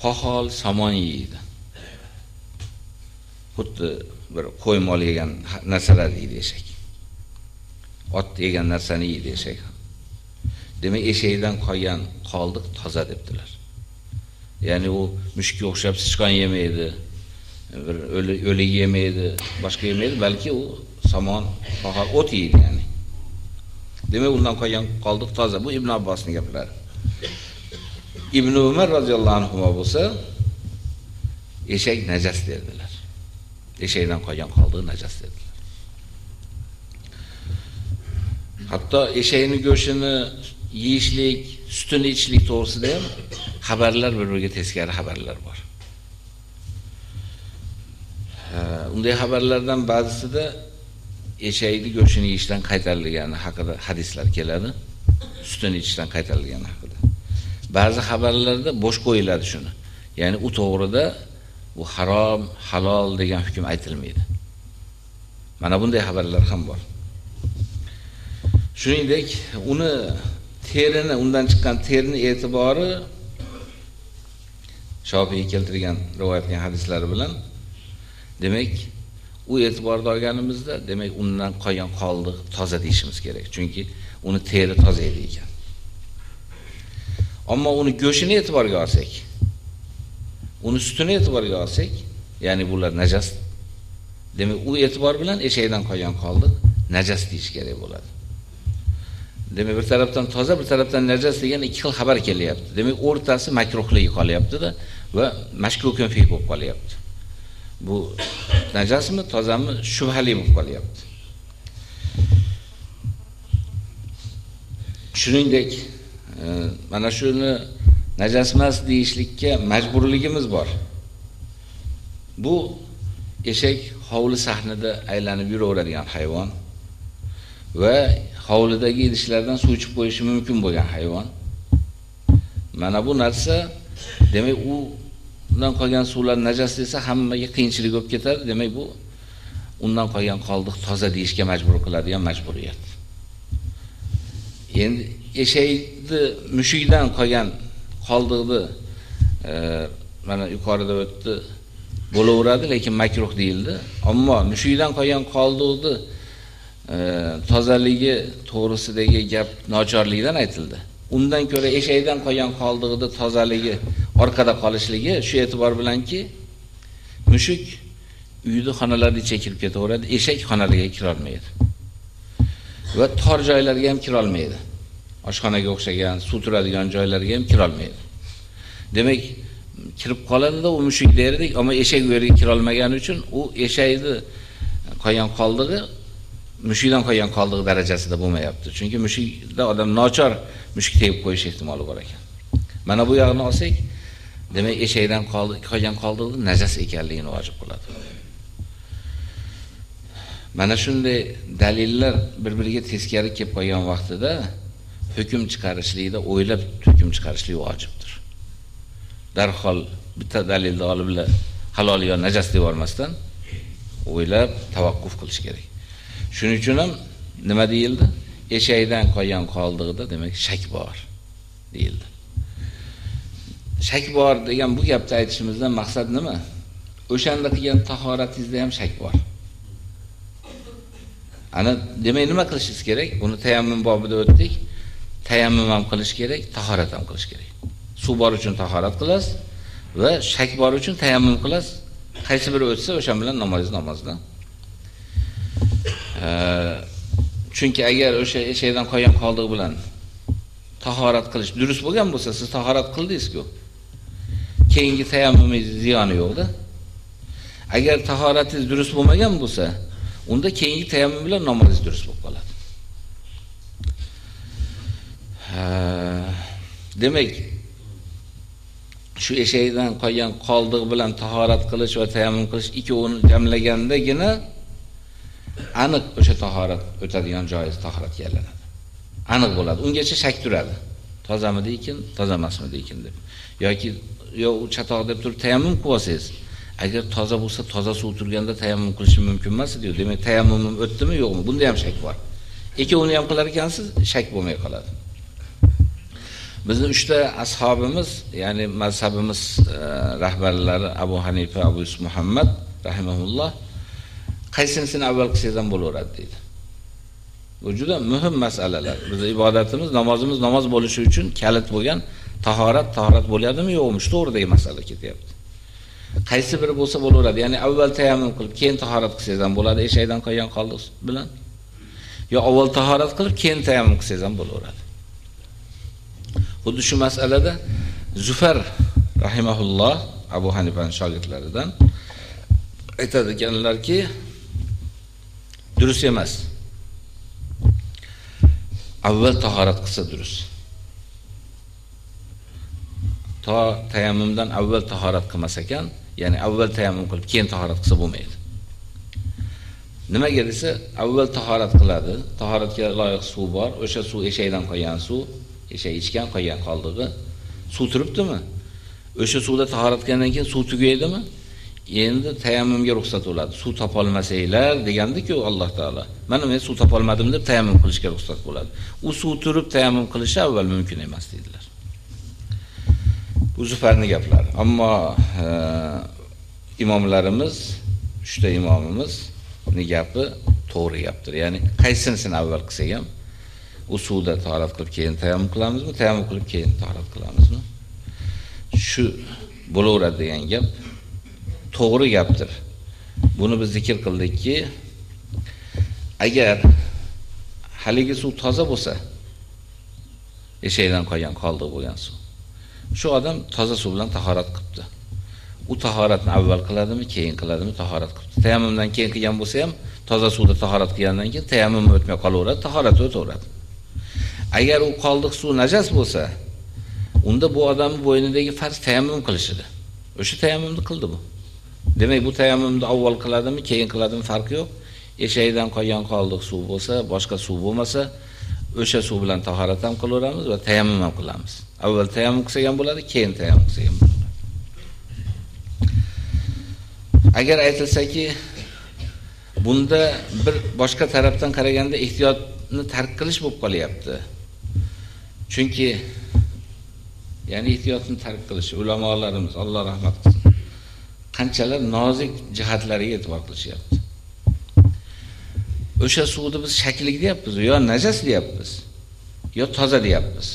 pohol somon yeydi. Xuddi bir qo'y mol yegan narsalar yeydi eshak. Ot yegan narsani yeydi eshak. Demak, eshakdan qolgan qoldiq toza debdilar. Ya'ni u mushukka o'xshab sichqon yemaydi, bir o'li yemaydi, boshqa yemaydi, balki u somon, pohol o't yeydi ya'ni. Demak, undan qolgan qoldiq toza. Bu Ibn Abbosning gaplari. Ibn Umar roziyallohu anhu bo'lsa, eshak najas dedilar. Eshakdan qolgan qoldiq najas dedilar. Hatto eshakning go'shini yeyishlik, sutini ichishlik to'g'risida ham xabarlar bir-biriga teskari xabarlar bor. Unday xabarlardan ba'zisida eshakning go'shini yeyishdan qaytarilgani haqida hadislar keladi. Sutini ichishdan qaytarilgani haqida. Ba'zi xabarlarda bo'sh qo'yiladi shuni. Ya'ni u to'g'rida bu harom, halol degan hukm aytilmaydi. Mana bunday xabarlar ham bor. Shuningdek, uni terini, undan chiqqan terini e'tibori Shofiy keltirgan rivoyatli hadislari bilan demak, u e'tiborda olganimizda, demak, undan qolgan qoldiq toza deyishimiz kerak. Chunki uni teri toza edi ekan. Ammo uni go'shini e'tiborga olsak, uni sutini e'tiborga olsak, ya'ni bular najas. Demak, u e'tibor bilan eshakdan qolgan qoldiq najas deyish kerak bo'ladi. Demak, bir tarafdan toza, bir tarafdan najas degan ikki xil xabar kelyapti. Demak, o'rtasi makruhligi qolyapti-da va mashkukun fi bo'lib qolyapti. Bu najasmi, tozami shubhali bo'lib qolyapti. Shuningdek, mana shuni najas emas deyishlikka majburligimiz bor. Bu eshak hovli sahnida aylanib yuraveradigan hayvon va hovlidagi idishlardan suv ichib qo'yishi mumkin bo'lgan hayvon. Mana bu narsa demak u undan qolgan suvlar najas desa hammaga qiyinchilik bo'lib ketadi. Demak bu undan qolgan qoldiq toza deyishga majbur qiladigan majburiyat. Endi eshakni mushukdan qolgan qoldiqni e, mana yuqorida o'tdi bo'laveradi, lekin makruh deyildi. Ammo mushukdan qolgan qoldiqni e, tozaligi to'g'risidagi gap nochorlikdan aytildi. undan ko'ra eshakdan qolgan qoldiqni tozaligi orqada qolishligi shu e'tibor bilanki mushuk uyni xonalarni ichiga ketaveradi, eshak xonalariga kira olmaydi. Va tor joylarga ham kira olmaydi. Oshxonaga o'xshagan, suv turadigan joylarga ham kira olmaydi. Demak, kirib qoladi-da u mushuk derdik, ammo eshak u yerga kira olmagani uchun u eshakni qolgan qoldig'i mushukdan qolgan qoldig'i darajasida bo'lmayapti. Chunki mushukda odam nochor mushuk tegib qo'yish ehtimoli bor ekan. Mana bu yog'ini olsak, demak eshakdan qoldi qolgan qoldig'i najas ekanligini vojib qiladi. Mana shunday dalillar bir-biriga teskari kelib qolgan vaqtida hukm chiqarishlikda o'ylab hukm chiqarishlik vojibdir. Darhol bitta dalilni olib halol yo najas deb olmasdan o'ylab tavaqquf qilish kerak. Shuning uchun ham nima deyildi? Eshakdan qolgan qoldig'ida demak shak bor deyildi. Shak bor degan bu gapni aytishimizdan maqsad nima? O'shanda qilgan tahoratingizda ham shak bor. Ana demak nima qilishingiz kerak? Buni tayammum bobida o'tdik. Tayammum ham qilish kerak, tahorat ham qilish kerak. Suv bor uchun tahorat qilasiz va shak bor uchun tayammum qilasiz. Qaysi biri o'tsa, o'sha bilan namozingiz namozdan. chunki agar o'sha eshakdan qolgan qoldiq bilan tahorat qilish durust bo'lgan bo'lsa, siz tahorat qildingiz-ku. Keyingi tayammumingiz ziyoni yo'qda. Agar tahoratingiz durust bo'lmagan bo'lsa, unda keyingi tayammum bilan namozingiz durust bo'lib qoladi. Demak, shu eshakdan qolgan qoldiq bilan tahorat qilish va tayammum qilish ikkovini jamlagandagina aniq o'sha tahorat o'tadigan joyiz tahoratga aylanadi. Aniq bo'ladi. Ungacha shak turadi. Tozamidi ekan, toza emasmidi ekan deb. yoki yo u chatoq deb turib tayammum qilsangiz, agar toza bo'lsa, toza suv turganda tayammum qilishim mumkin emas edi. Demak, tayammumim o'tdimi, yo'qmi? Bunda ham shak bor. Ikkovini ham qilar ekansiz, shak bo'lmay qoladi. Bizning 3 ta ashobimiz, ya'ni mazhabimiz e, rahbarlari Abu Hanifa, Abu Yusuf Muhammad rahimahulloh qaysinisini avval qilsangiz ham bo'laveradi deydi. Bu juda muhim masalalar. Biz ibodatimiz, namozimiz namoz bo'lishi uchun kalit bo'lgan tahorat, tahorat bo'ladimi yo'qmi? Shu to'g'ridagi masala ketyapti. Qaysi biri bo'lsa bo'laveradi. Ya'ni avval tayammum qilib, keyin tahorat qilsangiz ham bo'ladi, eshaydan qolgan qoldiq bilan. Yo avval tahorat qilib, keyin tayammum qilsangiz ham bo'laveradi. Xuddi shu masalada Zufar rahimahulloh Abu Hanifaning shogirdlaridan aytadi ekanlarki, durust emas. Avval tahorat qilsa durust. To tayammumdan avval tahorat qilmas ekan, ya'ni avval tayammum qilib keyin tahorat qilsa bo'lmaydi. Nimaga desa, avval tahorat qiladi. Tahoratga loyiq suv bor. O'sha suv eshakdan qolgan suv, eshak ichgan qolgan qoldig'i. Suv turibdimi? O'sha suvda tahorat qilgandan keyin suv tugaydimi? endi tayammumga ruxsat bo'ladi. Suv topolmasanglar degandik-ku Alloh taolo. Mana men suv topolmadim deb tayammum qilishga ruxsat bo'ladi. U suv turib tayammum qilish avval mumkin emas dedilar. Uzufarni gaplar. gaplari. Ammo e, imomlarimiz, uchta imomimiz ni gapi to'g'ri gapdir. Ya'ni qaysinisini avval qilsak ham usulda suvda qilib keyin tayammum qilamizmi, tayammum qilib keyin ta'rif qilamizmi? Shu bo'laveradi degan gap to'g'ri gapdir. Buni biz zikr qildikki, agar haligi suv toza bo'lsa, eshakdan qolgan qoldi bo'lgan suv. Shu odam toza suv bilan tahorat qilibdi. U tahoratni avval qiladimi, keyin qiladimi, tahorat qilibdi. Tayammumdan keyin qilgan bo'lsa ham, toza suvda tahorat qilgandan keyin tayammum o'tmay qolaveradi, tahorat o'taveradi. Agar u qoldiq suv najas bo'lsa, unda bu odam bo'ynidagi farz tayammum qilishidi. O'sha tayammumni qildi bu. Demak, bu tayammumni avval qiladimi, keyin qiladimi farqi yo'q. Eshakdan qolgan qoldiq suv bo'lsa, boshqa suv bo'lmasa, o'sha suv bilan tahorat ham qilaveramiz va tayammum ham qilamiz. Avval tayammum qilsak ham bo'ladi, keyin tayammum qilsak ham bo'ladi. Agar aytilsa-ki, bunda bir boshqa tarafdan qaraganda ehtiyotni tark qilish bo'lib qolyapti. Chunki ya'ni ehtiyotni tark qilish ulamolarimiz Alloh rahmat qilsin. qanchalar nozik jihatlariga e'tibor qilishyapti. O'sha suvni biz shaklik deyapmiz, yo najas deyapmiz, yo toza deyapmiz.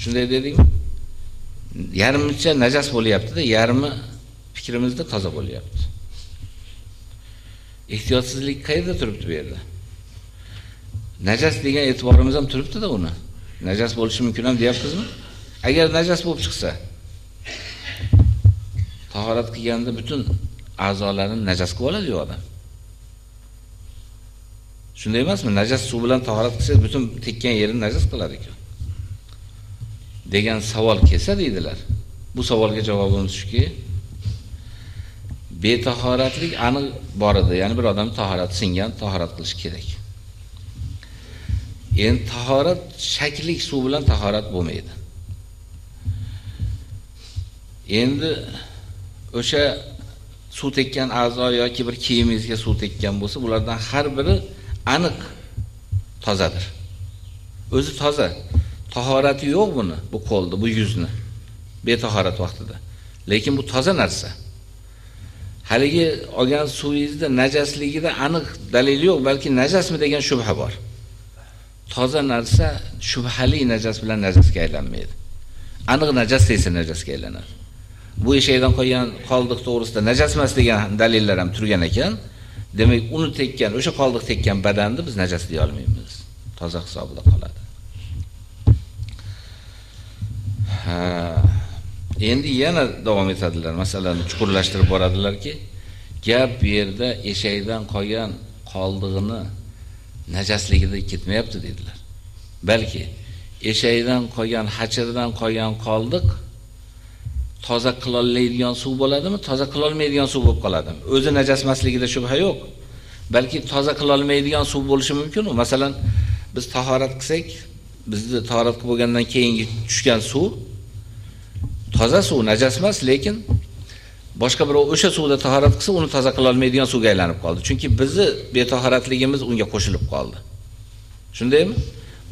Shunday dedingmi? Yarmicha najas bo'lyapti-da, yarmi fikrimizda toza bo'lyapti. Ehtiyotsizlik qayerda turibdi bu yerda? Najas degan e'tiborimiz ham turibdi-da uni. Najas bo'lishi mumkin ham deyapmizmi? Agar najas bo'lib chiqsa, tahorat qilganda butun a'zolarini najas qilib oladi odam. Shunday emasmi? Najas suv bilan tahorat qilsa, butun tekkan yerini najas qiladi-ku. degan savol kelsa deydilar. Bu savolga javobimiz shuki, betahoratlik aniq bor edi. Ya'ni bir odam tahorat singan, tahorat qilish kerak. Endi tahorat shaklik suv bilan tahorat bo'lmaydi. Endi o'sha suv tekkan a'zo yoki bir kiyimingizga suv tekkan bo'lsa, bulardan har biri aniq tozadir. O'zi toza. Tahorati yo'q buni, bu qo'lni, bu yuzni. Betahorat vaqtida. Lekin bu toza narsa. Haligi olgan suvingizda najasligida aniq dalil yo'q, balki najasmi degan shubha bor. Toza narsa shubhali najas bilan najasga aylanmaydi. Aniq najas desa najasga aylanadi. Bu eshakdan qolgan qoldiq to'g'risida najas emas degan dalillar ham turgan ekan. Demak, uni tekkan, o'sha qoldiq tekkan badanni biz najas deya olmaymiz. Toza hisobida qoladi. Ha. Endi yana davom etadilar. masalani chuqurlashtirib boradilarki, gap bu yerda eshakdan qolgan qoldig'ini najasligida ketmayapti dedilar. Balki eshakdan qolgan, hachirdan qolgan qoldiq toza qilolmaydigan suv bo'ladimi, toza qila olmaydigan suv bo'lib qoladimi? O'zi najasmasligida shubha yo'q. Balki toza qila olmaydigan suv bo'lishi mumkin. Masalan, biz tahorat qilsak, bizni tahorat qilib bo'lgandan keyingi tushgan suv toza suv najas emas, lekin boshqa birov o'sha suvda tahorat qilsa, uni toza qila olmaydigan suvga aylanib qoldi. Chunki bizni betahoratligimiz unga qo'shilib qoldi. Shundaymi?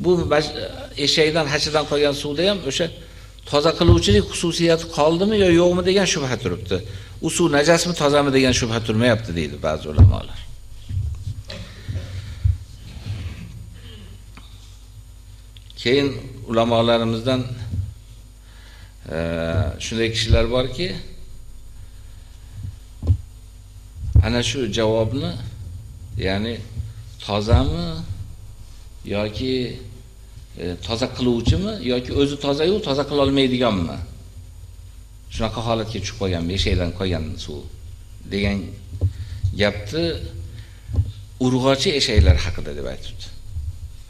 Bu e, eshakdan, hachidan qolgan suvda ham o'sha toza qiluvchilik xususiyati qoldimi yo yo'qmi degan shubha turibdi. U suv najasmi, tozami degan shubha turmayapti deydi ba'zi ulamolar. Keyin ulamolarimizdan e, shunday kishilar borki, ana shu javobni, ya'ni tozami yoki E, toza qiluvchimi yoki o'zi toza-yu, toza qila olmaydiganmi? Shunaqa holatga tushib qolgan, beshaydan qolgan suv degan gapni urg'ochi eshaklar haqida deb aytibdi.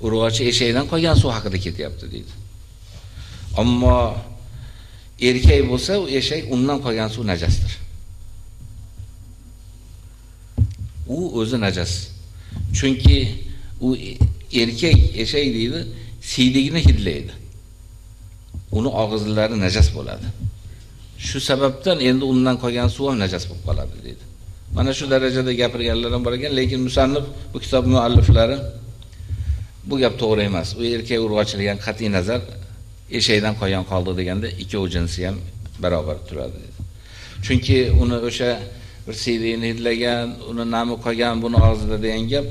Urg'ochi eshakdan qolgan suv haqida ketyapti deydi. Ammo erkak bo'lsa, u eshak undan qolgan suv najasdir. U o'zi najas. Chunki u erkak eshak deydi, siydigini hidlaydi. Uni og'izlari najas bo'ladi. Shu sababdan endi undan qolgan suv ham najas bo'lib qoladi dedi. Mana shu darajada gapirganlar ham bor ekan, lekin musannif bu kitob mualliflari bu gap to'g'ri emas. U erkak urg'ochilgan qat'iy nazar eshakdan qolgan qoldi deganda ikkovi jinsi ham barobar turadi dedi. Chunki uni o'sha bir siydini hidlagan, uni nami qolgan, buni og'zida degan gap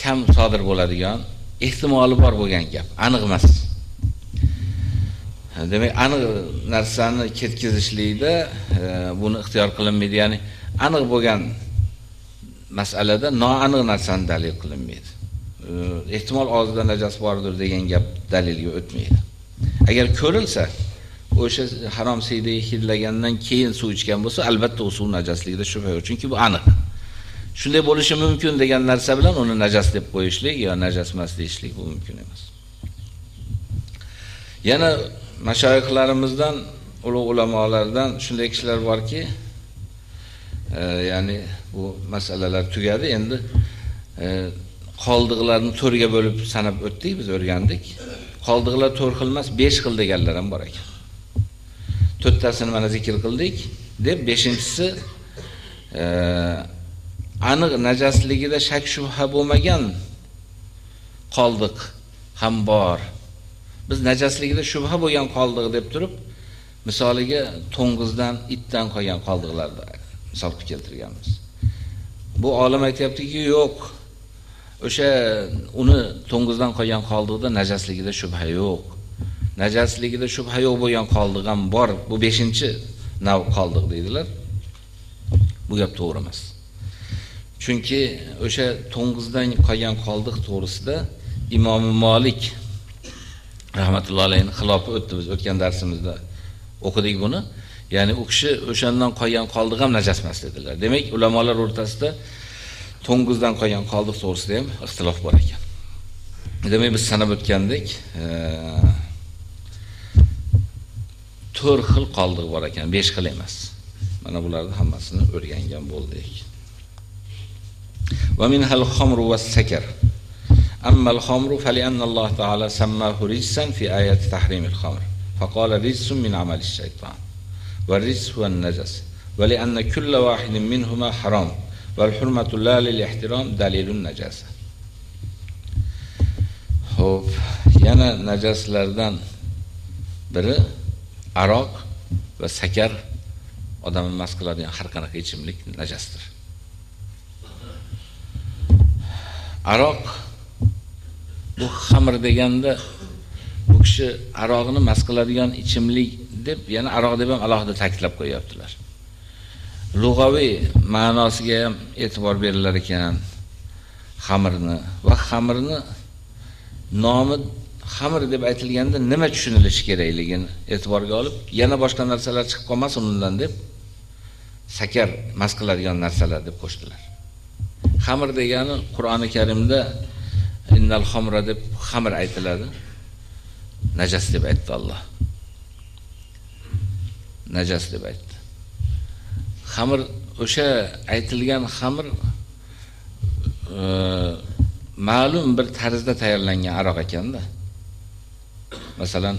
kam sodir bo'ladigan, ehtimoli bor bo'lgan gap, aniq emas. Demak, aniq narsani ketkizishlikda e, buni ixtiyor qilinmaydi, ya'ni aniq bo'lgan masalada noaniq narsani dalil qilinmaydi. E, ehtimol og'zida najas bordir degan gap dalilga o'tmaydi. Agar ko'rilsa, o'sha harom siydi hidlagandan keyin suv ichgan bo'lsa, albatta u suv najosligida shubha yo'q, chunki bu aniq. Shunday bo'lishi mumkin degan narsa bilan uni najas deb qo'yishlik yo najas emas deyishlik bu mumkin emas. Yana mashayihlarimizdan, ulug' ulamolardan shunday kishilar borki, e, ya'ni bu masalalar tugadi, endi e, qoldiqlarni to'rga bo'lib sanab o'tdik, biz o'rgandik. Qoldiqlar to'rt xil emas, 5 xil deganlar ham bor ekan. To'rttasini mana zikr qildik, deb beshinchisi e, aniq najasligida shak shubha bo'lmagan qoldiq ham bor. Biz najasligida shubha bo'lgan qoldiq deb turib, misoliga to'ng'izdan, itdan qolgan qoldiqlarni misol qilib keltirganmiz. Bu olim aytayaptiki, yo'q, o'sha uni to'ng'izdan qolgan qoldiqda najasligida shubha yo'q. najasligida shubha yo'q bo'lgan qoldiq ham bor. Bu 5-chi nav qoldiq deydilar. Bu gap to'g'ri emas. Chunki o'sha to'ng'izdan qolgan qoldiq to'g'risida Imom Malik rahmatullohi alayhi xilofi o'tdi biz o'tgan darsimizda o'qidik buni. Ya'ni u kishi o'shandan qolgan qoldiq ham najas emas dedilar. Demak, ulamolar o'rtasida to'ng'izdan qolgan qoldiq to'g'risida ham ixtilof bor ekan. Demak, biz sanab o'tgandek, 4 e, xil qoldiq bor ekan, besh xil emas. Mana bularni hammasini o'rgangan bo'ldik. Va minhal khamru was sakar. Amma al-khamru fali'anna Alloh taala sammahu rijsan fi ayati tahrim al-khamr. Faqala rijsun min amali ash-shaytan. Wa rijs huwa an-najas. Wa li'anna kulla wahidin minhuma haram. Wal hurmatu la lil ihtiram dalilun najasa. Xo'p, yana najaslardan biri aroq va sakar odamni mast qiladigan har qanaqa ichimlik najasdir. Aroq bu xamir deganda bu kishi aroqni mast qiladigan ichimlik deb, yana aroq deb ham alohida ta'kidlab qo'yaptilar. Lug'aviy ma'nosiga ham e'tibor berilar ekan xamirni va xamirni nomi xamir deb aytilganda nima tushunilishi kerakligini e'tiborga olib, yana boshqa narsalar chiqib qolmasin undan deb sakar mas qiladigan narsalar deb qo'shdilar. Xamir degani Qur'oni Karimda innal xamra deb xamir aytiladi. Najas deb aytdi Alloh. Najas deb aytdi. Xamir o'sha aytilgan xamir e, ma'lum bir tarzda tayyorlangan aroq ekanda. Masalan,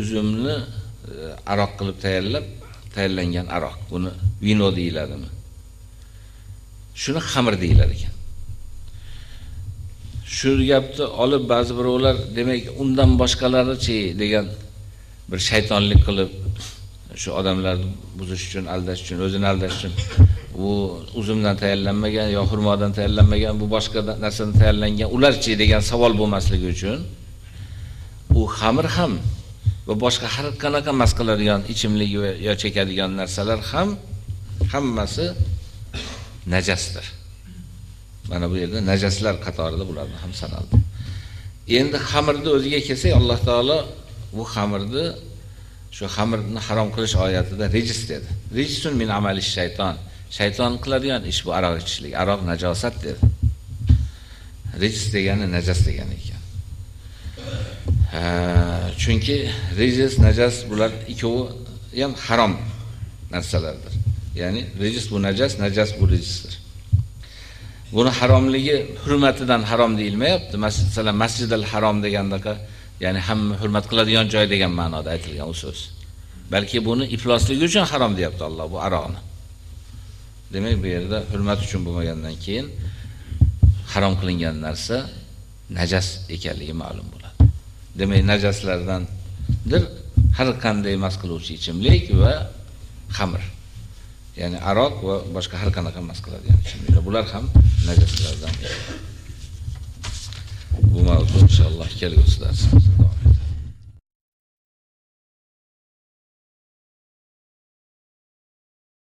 uzumni e, aroq qilib tayyorlab, tayyorlangan aroq. Buni vino deyiladimi? Shuni xamir deyilar ekan. Shu gapni olib ba'zi birovlar, demak, undan boshqalarichi degan bir shaytonlik qilib shu odamlarni buzish uchun, aldash uchun, o'zini aldash uchun bu uzumdan tayyorlanmagan yo xurmodan tayyorlanmagan, bu boshqa narsadan tayyorlangan ularchi degan savol bo'lmasligi uchun u xamir ham va boshqa har qanaqa mas qiladigan ichimlik yo chekadigan narsalar ham hammasi najasdir. Mana bu yerda najaslar qatorida bularni ham sanaldi. Endi xamirni o'ziga kelsak, Alloh taolo bu xamirni shu xamirni harom qilish oyatida rijis dedi. Rijisun min amali shayton. Shayton qiladigan ish bu aroq ichishlik. Aroq najosat dedi. Rijis degani najas degani ekan. chunki rijis, najas bular ikkovi ham harom narsalardir. Ya'ni rijis bu najas, najas bu rijisdir. Buni haromligi hurmatidan harom deyilmayapti. Masalan, Masjidil Harom degandaqa, ya'ni hamma hurmat qiladigan joy degan ma'noda aytilgan u so'z. Balki buni iflosligi uchun harom deyapti Alloh bu aroqni. Demak, bu yerda hurmat uchun bo'lmagandan keyin harom qilingan narsa najas ekanligi ma'lum bo'ladi. Demak, najaslardandir har qanday mas qiluvchi ichimlik va xamir. Ya'ni aroq va boshqa har qanaqa mas qiladigan ichimliklar. Bular ham najoslardan Bu mavzu inshaalloh kelgusi darsimizda